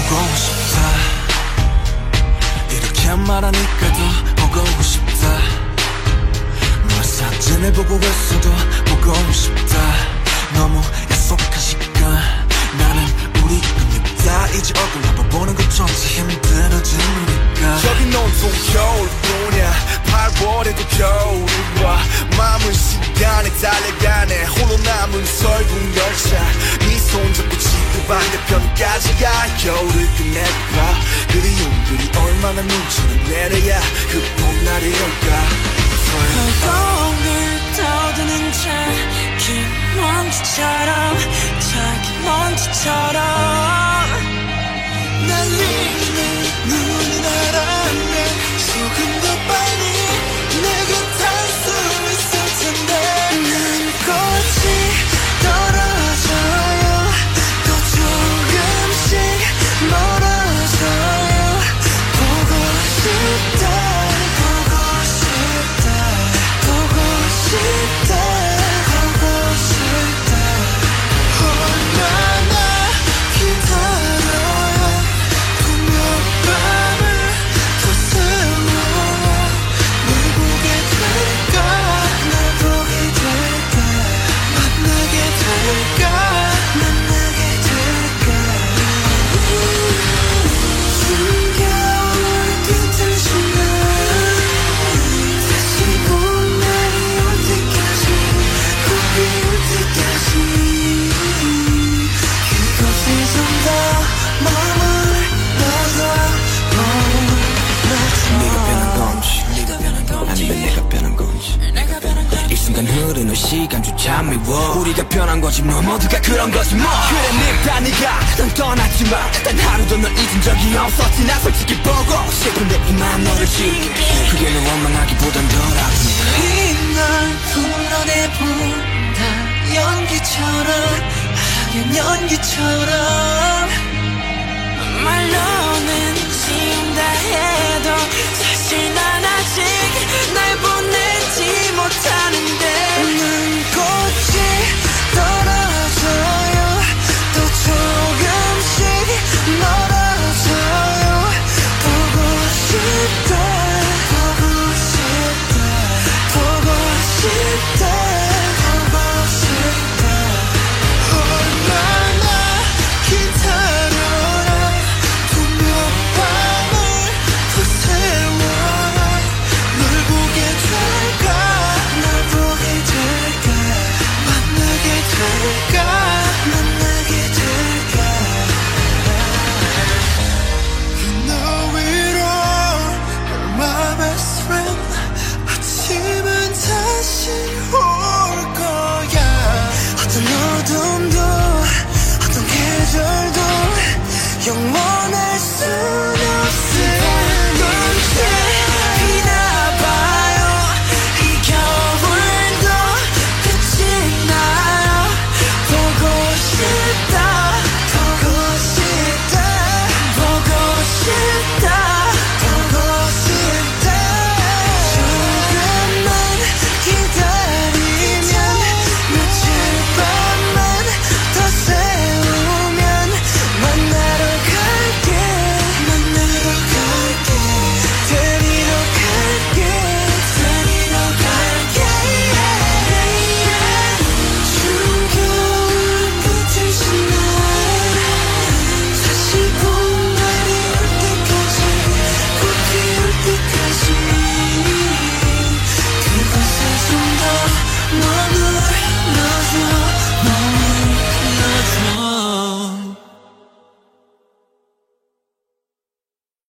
보고 싶다. 이렇게 말하니까 더 보고 싶다. 널 사진을 보고 있어도 보고 싶다. 너무 약속한 시간. 나는 우리 끝냈다. 이제 얼굴 한번 보는 것조차 우리가. 여긴 온통 겨울뿐이야. 8월에도 겨울이 와. 마음은 시간에 달려가 얼마나 눈치를 내려야 그 봄날이 올까? 거울 떠드는 자긴 먼지처럼 자기 만나 순간 흐르는 시간조차 미워. 우리가 변한 거지 뭐 모두가 그런 거지 뭐. 그래 늙다 네가 난 떠났지만 단 하루도 널 잊은 적이 없었지 나 솔직히 보고 싶은데 이만 너를 지울게. 그게 널 원망하기보단 덜 아프네 이날 불러내본다. 연기처럼 하얀 연기처럼. 말로